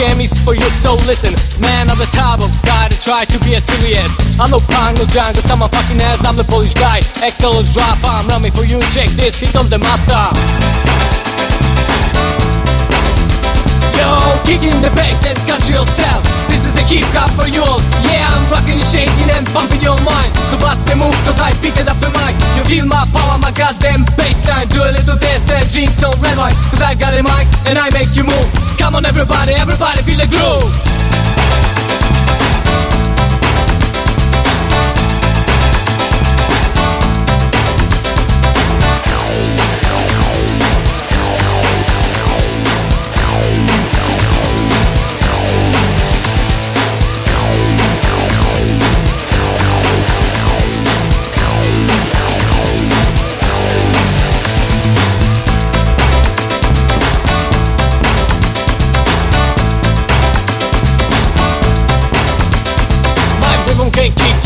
jam is for you, so listen. Man of the top of guy to try to be a serious. I'm no punk, no jungle, I'm a fucking ass, I'm the Polish guy. Excellent drop, I'm running for you, check this, hit on the master. Yo, kicking the bass and country yourself. This is the hip hop for you all. Yeah, I'm rocking, shaking and pumping your mind. So bust the move, cause I picked it up the mic. You feel my power, my goddamn bass line. Do a little dance, drink some red wine. Cause I got a mic and I make you move. Come on, everybody, everybody, feel the groove.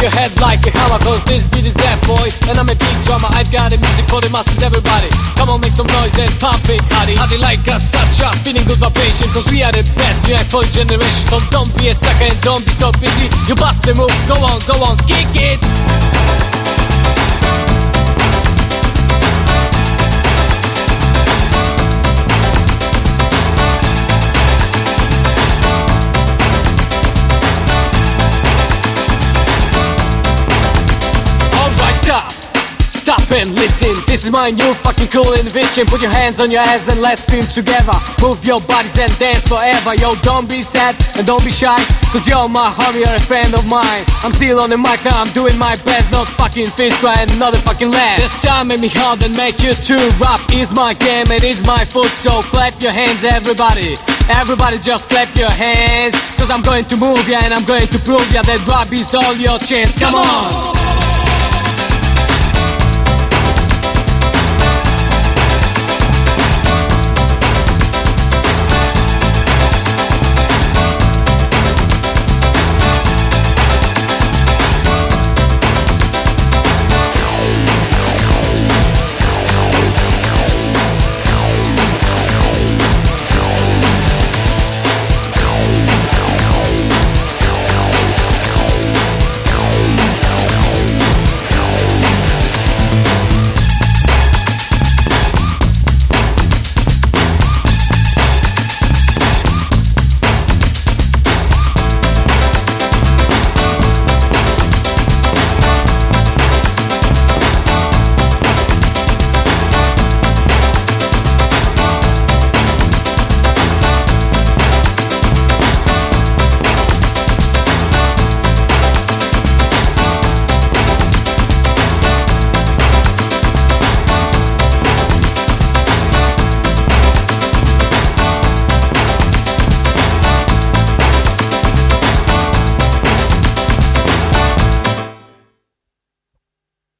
Your head like a Cause this beat is that boy. And I'm a big drummer I've got a music for the masses everybody. Come on make some noise and pump it Hardy Hardy like us such a feeling good vibration Cause we are the best new for generation So don't be a sucker and don't be so busy. You bust the move Go on go on kick it and listen. This is my new fucking cool invention. Put your hands on your ass and let's scream together. Move your bodies and dance forever. Yo, don't be sad and don't be shy. Cause you're my homie, you're a friend of mine. I'm still on the mic now, I'm doing my best. Not fucking fish try another fucking last. This time make me hard and make you true. Rap is my game, and it is my foot. So clap your hands, everybody. Everybody just clap your hands. Cause I'm going to move ya and I'm going to prove ya that rap is all your chance. Come on.